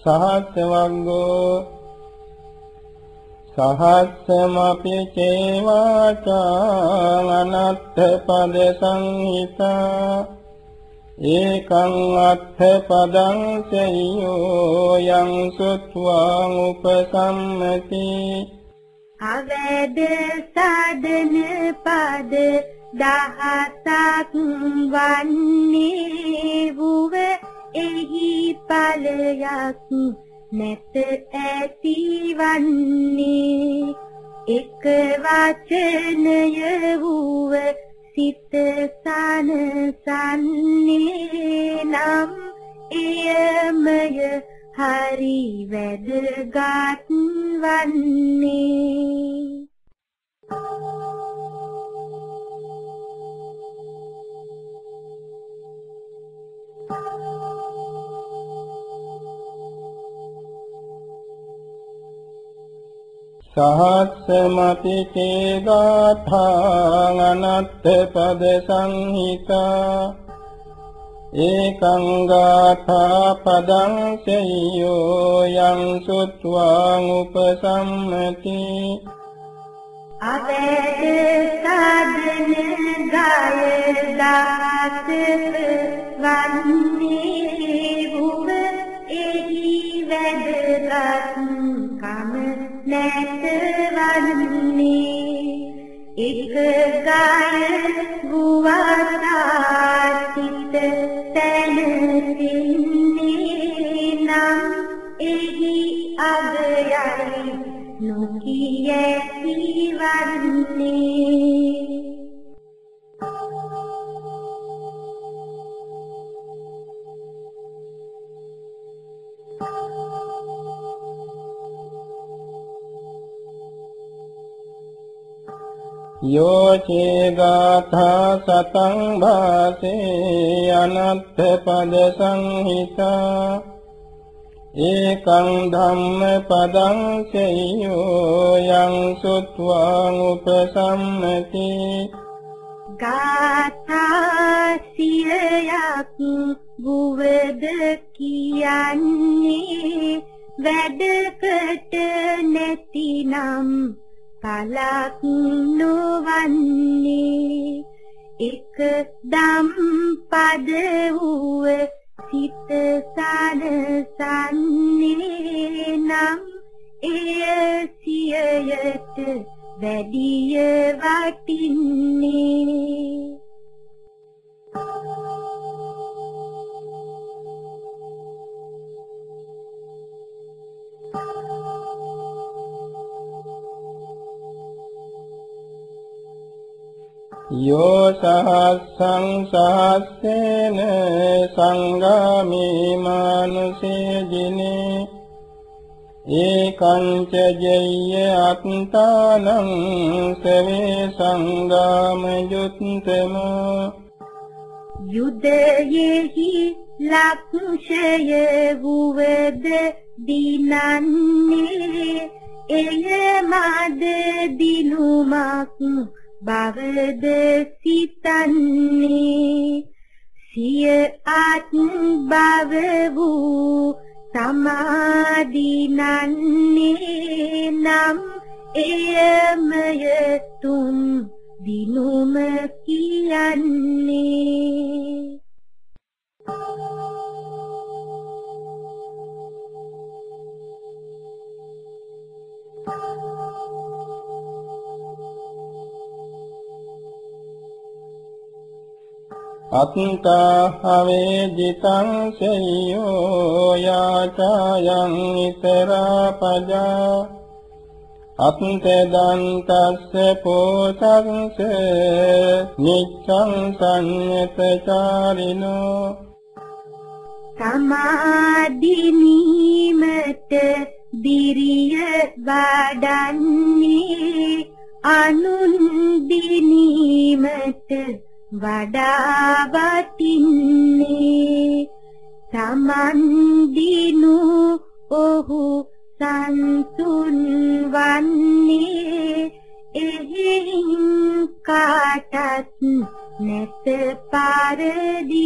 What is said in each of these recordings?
සහස්ස වංගෝ සහස්සමපි චේවාචා අනත්ථ පද සංහිතා. ඒකං අත්ථ පදං සෙය්‍යෝ යං සුත්වාං උපසම්මති. අවද සාදන පද දහසක් වන්නේ වූව එහි ඵලයක් නැත ඇතිවන්නේ. එක වචනය වූව සිත සනසන්නේ නම් එයමය හරි වැදගත් වන්නේ. සහස්සමති චේගාථාං අනත්ථ පද සංහිතා ඒකං ගාථා පදං සෙය්‍යෝ යං සුත්වාං උපසම්මති අවේද සාදන ගාය දාත වන්නේ වූ එහි වැදගත් නැත වන්නේ එක ගාය ගුවතා සිත තැනසින්නේ නම් එහි අගයයි නොකිය වන්නේ යෝචේ ගාථා සතං භාසේ අනත්ථ පද සංහිතා ඒකං ධම්ම පදං සෙය්‍යෝ යං සුත්වාං උපසම්මති ගාථා සියයක් බුවද කියන්නේ වැඩකට නැතිනම් පලක් නොවන්නේ. එක දම් පද වූව සිත සනසන්නේ නම් එය සියයට වැඩිය වටින්නේ. යෝ සහස්සං සහස්සේන සංගාමේ මානුසේ ජිනේ ඒකංච ජෙය්‍ය අත්තානං සවේ සංගාම යුත්තම යුදයෙහි ලක්ෂය වූවද දිනන්නේ එය මද දිනුමක් බවද සිතන්නේ සිය අත් බව වූ සමාදිනන්නේ නම් එයමය තුන් දිනුම කියන්නේ අත්තාහවේ ජිතං සෙය්‍යෝ යාචායන් ඉතරා පජා අත්තදන්තස්ස පෝතංස නිච්ඡං සංයතචාරිනෝ සමාධිනීමට දිරිය වඩන්නේ අනුන් දිනීමට වඩා වටින්නේ තමන් දිනු ඔහු සන්තුන් වන්නේ. එහෙයින් කාටත් නැත පරදින්නේ.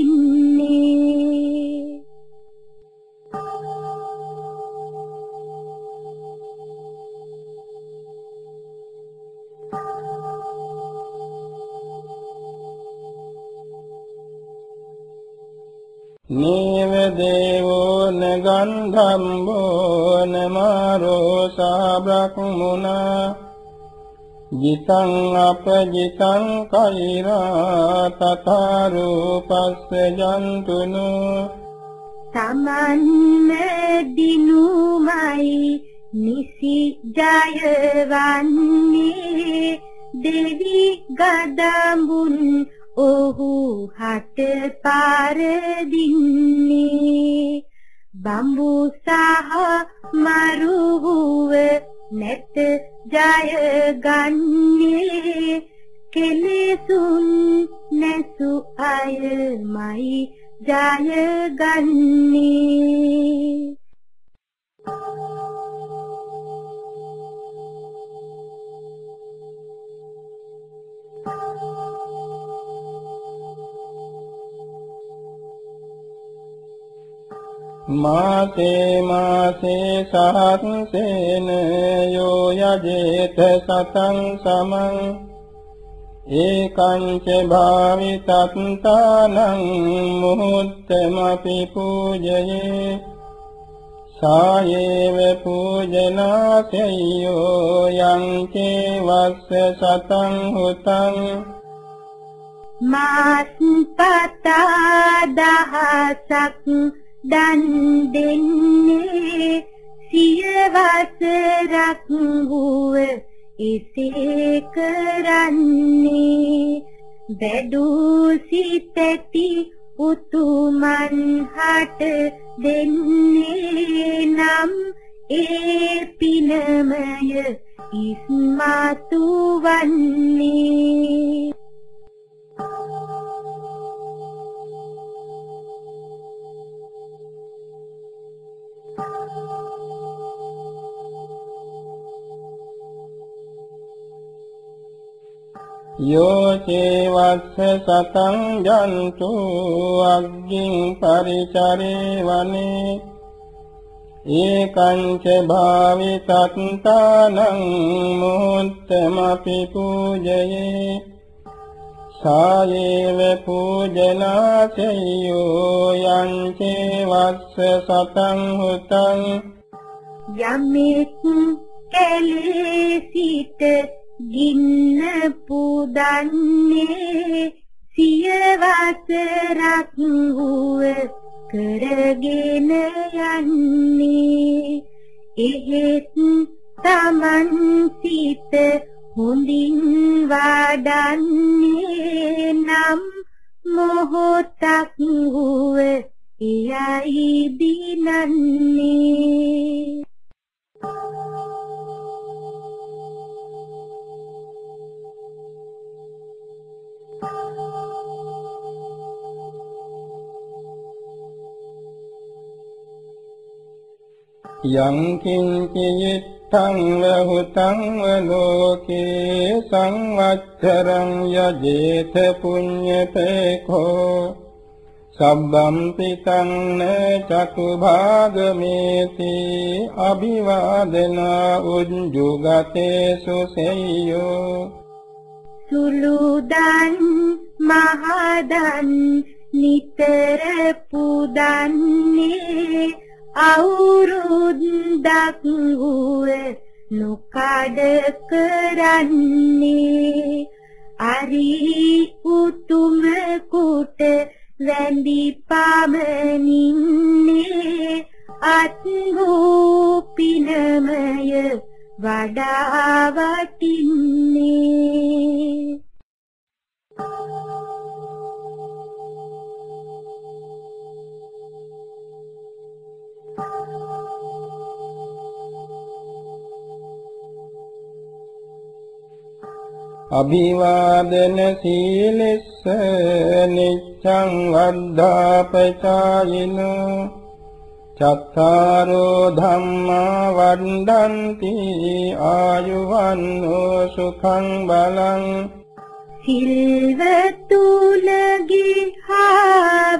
නේව දේවෝ නගන්ධම්බෝ නමාරෝ සාබ්‍රක්මුනා ජිතං අපජිතං කෛරා තතරූපස්ස ජන්තුනු තමන්ම දිනුමයි නිසි ජයවන්නේ දෙවි ගදඹුන් ඔහු හට පාරදින්නේ බම්බු සහ මරුවුව නැත ජය ගන්නේ කෙලෙසුන් නැසු අයමයි ජය ගන්නේ. මාසේ මාසේ සහත්සේන යෝ යජේත සතං සමං ඒකංච භාවිතත්තානං මුහුත්තමපි පූජයේ සායේව පූජනාසෙය්‍යෝ යං චේ වස්ස සතං හුතං මාත් පතා දහසක් දන් දෙන්නේ සියවසරක් වූව එසේ කරන්නේ. බැඩූ සිතැති උතුමන් හට දෙන්නේ නම් ඒ පිනමය ඉස්මතු වන්නේ. යෝ චේවස්ස සතං ජන්තු අග්ගින් පරිචරේ වනේ ඒකං ච භාවිතත්තානං මුත්තමපි පූජයේ. සායේව පූජනාසෙය්‍යෝ යං චේවස්ස සතං හුතං. යමෙක් කැලේ සිට ගින්න පුදන්නේ සියවසරක් වූ කරගෙන යන්නේ. එහෙත් තමන් සිත හොඳින් වඩන්නේ නම් මොහොතක් වූ එයයි දිනන්නේ. යං කිංචි yittං වහුතං වලෝකේ සංවච්ඡරං යජේත පුඤ්ඤතේකෝ සබ්බම් පිතං චතු භාගමේති අභිවාදන උඤ්ජුගතේ සුසෙය්‍යෝ සුළුදන් මහදන් නිතර පුදන්නේ අවුරුද්දක් වූ නොකඩ කරන්නේ අරි උතුම කුට වැඳි පමනින්නේ අත් වූ පිනමය වඩා වටින්නේ අභිවාදන සීලස්ස නිච්ඡං වද්ධාපචායිනෝ චත්තාරෝ ධම්මා වණ්ඩන්ති ආයුවන්නෝ සුඛං බලං සිල්වතුලගේ හා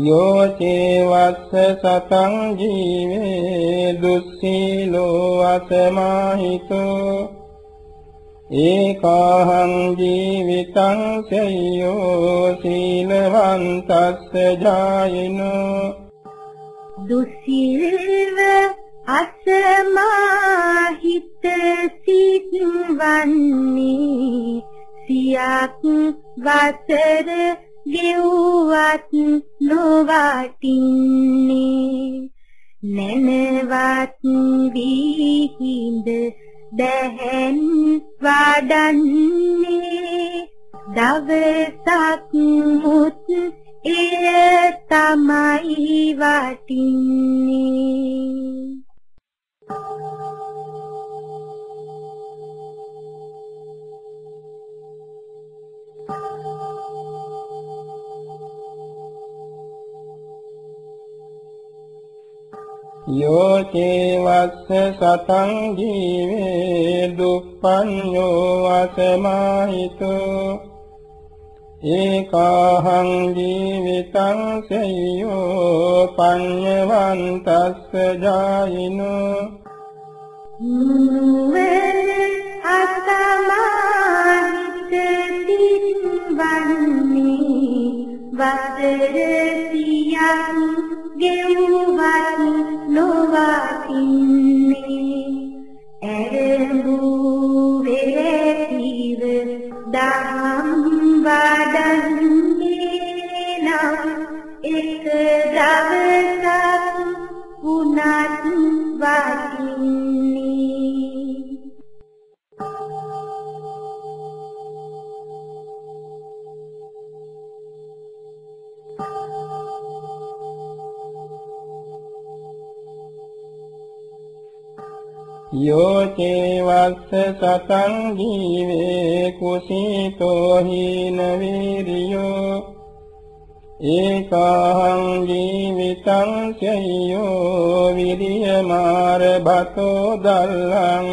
යෝ චේවස්ස සතං ජීවේ දුස්සීලෝ අසමාහිතෝ ඒකාහං ජීවිතං සයෝ සීලවන්තස්ස ජායිනෝ දුසිල්ව අසමාහිත සිත් වන්නේ සියක් වසර ගෙව්වත් නොවටින්නේ නැනවත් විහිඳ දැහැන් වඩන්නේ. දවසක් මුත් එය තමයි වටින්නේ. යෝ චේවස්ස සතං ජීවේ දුප්පඤ්ඤෝ අසමාහිතෝ ඒකාහං ජීවිතං සයෝ පඤ්ඤවන්තස්ස ජායිනෝ වදර සියක් ගෙව්වත් නොවතින්නේ යෝ චේවස්ස සතං ජීවේ කුසීතෝ හීන වීරියෝ ඒකාහං ජීවිතං සයෝ විරියමාර බතෝ දල්ලං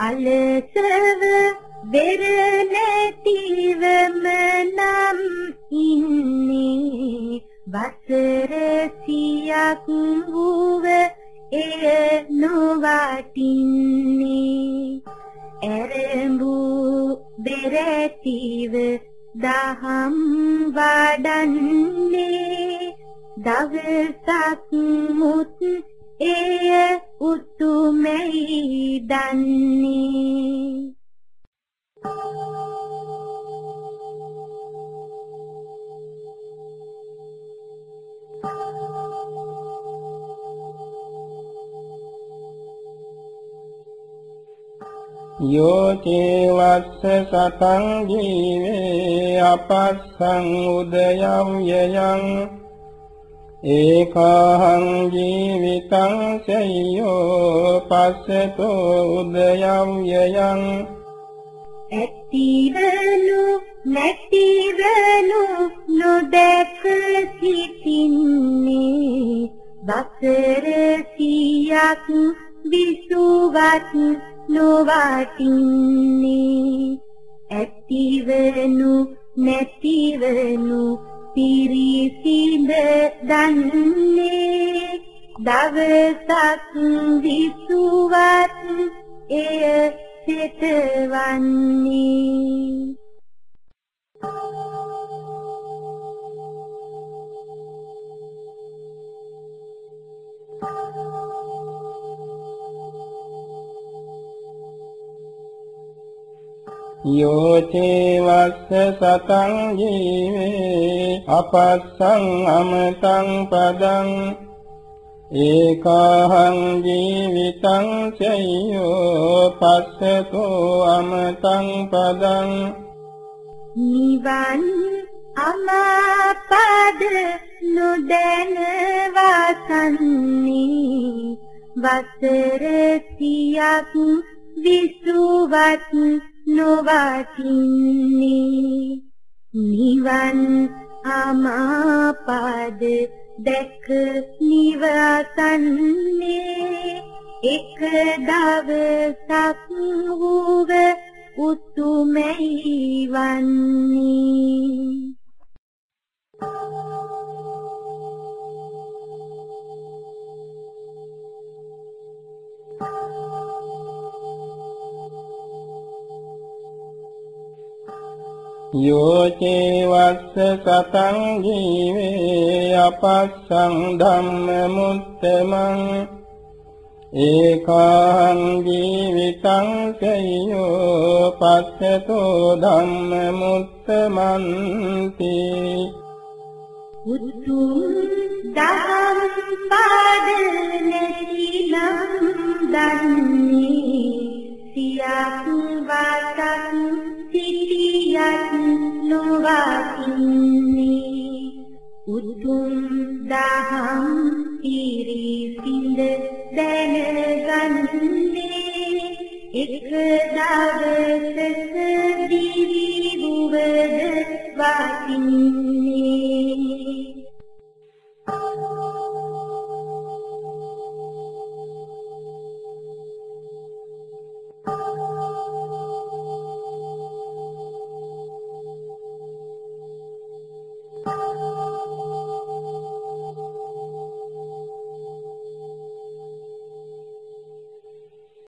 අලසව බෙර නැතිවම නම් ඉන්නේ වසර සියක් වූව එය නොවටින්නේ ඇරඹු බෙරතිව දහම් වඩන්නේ. දවසක් මුත් එය උතුමයි දන්නේ. යෝ චේවස්ස සතං ජීවේ අපස්සං උදයම් යයං ඒකාහං ජීවිතං සයෝ පස්සතෝ උදයම් යයං ඇතිවනු නැතිවනු නොදැක සිටින්නේ වසර සියක් විසුවත් නොවටින්නේ ඇතිවනු නැතිවනු පිරිසිඳ දන්නේ. දවසක් විසුවත් එය සිතවන්නේ. යෝචේ වස්ස සතං ජීවේ අපස්සං අමතං පදං ඒකාහං ජීවිතං සයෝ පස්සතෝ අමතං පදං නිවන් අමාපද නොදැන වාසන්නේ. වසර සියක් විසුවත් නොවතින්නේ. නිවන් අමාපද දැක නිවසන්නේ. එක දවසක් වූව උතුමැයි වන්නේ. යෝචේ වස්ස සතං ජීවේ අපස්සං ධම්ම මුත්තමං ඒකාං ජීවිතං සයෝ පස්සතෝ ධම්ම මුත්තමන්ති උතුම් දහම් පාද නැතිනම් දන්නේ සියක් වා සිටියත් නොවතින්නේ. උතුම් දහම් පිරිසිඳ දැනගන්නේ එක දවසක දිවි වුවද වතින්නේ